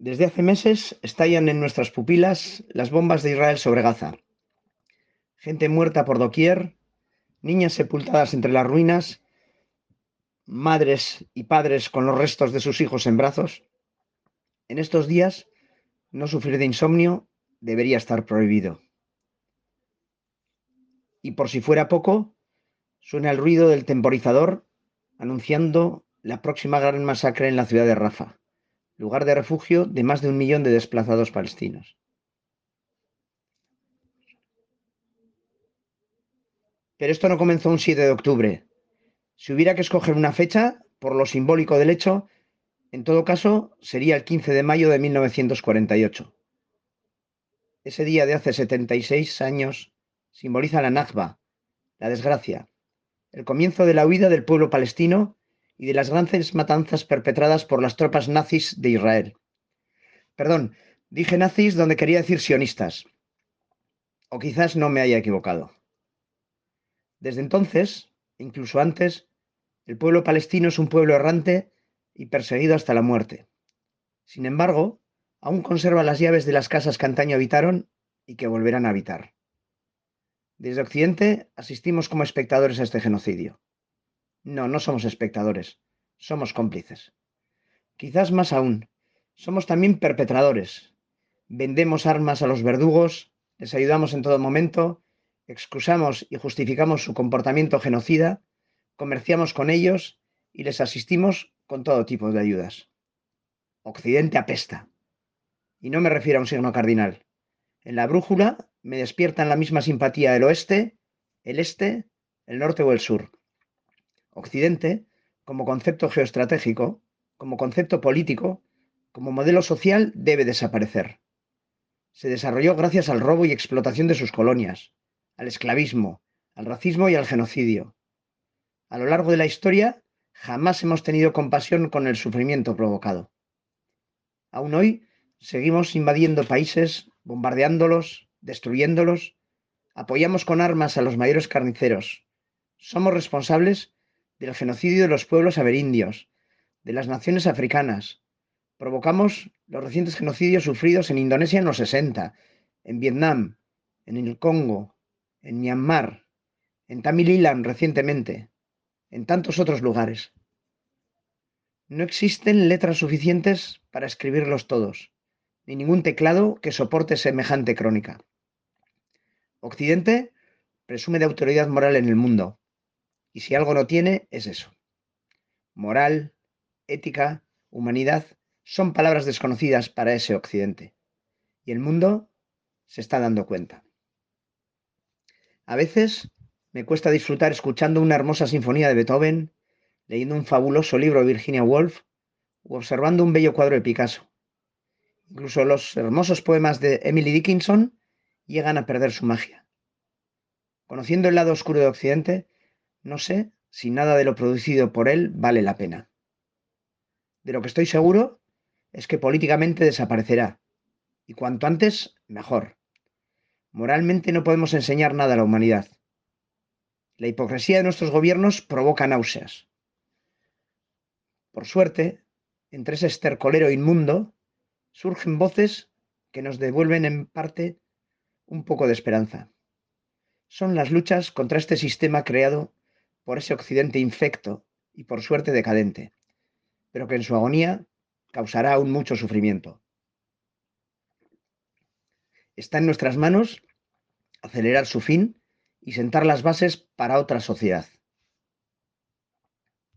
Desde hace meses estallan en nuestras pupilas las bombas de Israel sobre Gaza. Gente muerta por doquier, niñas sepultadas entre las ruinas, madres y padres con los restos de sus hijos en brazos. En estos días, no sufrir de insomnio debería estar prohibido. Y por si fuera poco, suena el ruido del temporizador anunciando la próxima gran masacre en la ciudad de Rafa lugar de refugio de más de un millón de desplazados palestinos. Pero esto no comenzó un 7 de octubre. Si hubiera que escoger una fecha, por lo simbólico del hecho, en todo caso sería el 15 de mayo de 1948. Ese día de hace 76 años simboliza la Nakba, la desgracia, el comienzo de la huida del pueblo palestino y de las grandes matanzas perpetradas por las tropas nazis de Israel. Perdón, dije nazis donde quería decir sionistas. O quizás no me haya equivocado. Desde entonces, incluso antes, el pueblo palestino es un pueblo errante y perseguido hasta la muerte. Sin embargo, aún conserva las llaves de las casas que antaño habitaron y que volverán a habitar. Desde Occidente asistimos como espectadores a este genocidio. No, no somos espectadores, somos cómplices. Quizás más aún, somos también perpetradores. Vendemos armas a los verdugos, les ayudamos en todo momento, excusamos y justificamos su comportamiento genocida, comerciamos con ellos y les asistimos con todo tipo de ayudas. Occidente apesta. Y no me refiero a un signo cardinal. En la brújula me despiertan la misma simpatía el oeste, el este, el norte o el sur. Occidente, como concepto geoestratégico, como concepto político, como modelo social, debe desaparecer. Se desarrolló gracias al robo y explotación de sus colonias, al esclavismo, al racismo y al genocidio. A lo largo de la historia, jamás hemos tenido compasión con el sufrimiento provocado. Aún hoy seguimos invadiendo países, bombardeándolos, destruyéndolos, apoyamos con armas a los mayores carniceros. Somos responsables del genocidio de los pueblos amerindios, de las naciones africanas. Provocamos los recientes genocidios sufridos en Indonesia en los 60, en Vietnam, en el Congo, en Myanmar, en Tamil recientemente, en tantos otros lugares. No existen letras suficientes para escribirlos todos, ni ningún teclado que soporte semejante crónica. Occidente presume de autoridad moral en el mundo, y si algo no tiene, es eso. Moral, ética, humanidad son palabras desconocidas para ese occidente. Y el mundo se está dando cuenta. A veces me cuesta disfrutar escuchando una hermosa sinfonía de Beethoven, leyendo un fabuloso libro de Virginia Woolf o observando un bello cuadro de Picasso. Incluso los hermosos poemas de Emily Dickinson llegan a perder su magia. Conociendo el lado oscuro de Occidente, no sé si nada de lo producido por él vale la pena. De lo que estoy seguro es que políticamente desaparecerá, y cuanto antes, mejor. Moralmente no podemos enseñar nada a la humanidad. La hipocresía de nuestros gobiernos provoca náuseas. Por suerte, entre ese estercolero inmundo, surgen voces que nos devuelven en parte un poco de esperanza. Son las luchas contra este sistema creado por ese occidente infecto y por suerte decadente, pero que en su agonía causará aún mucho sufrimiento. Está en nuestras manos acelerar su fin y sentar las bases para otra sociedad.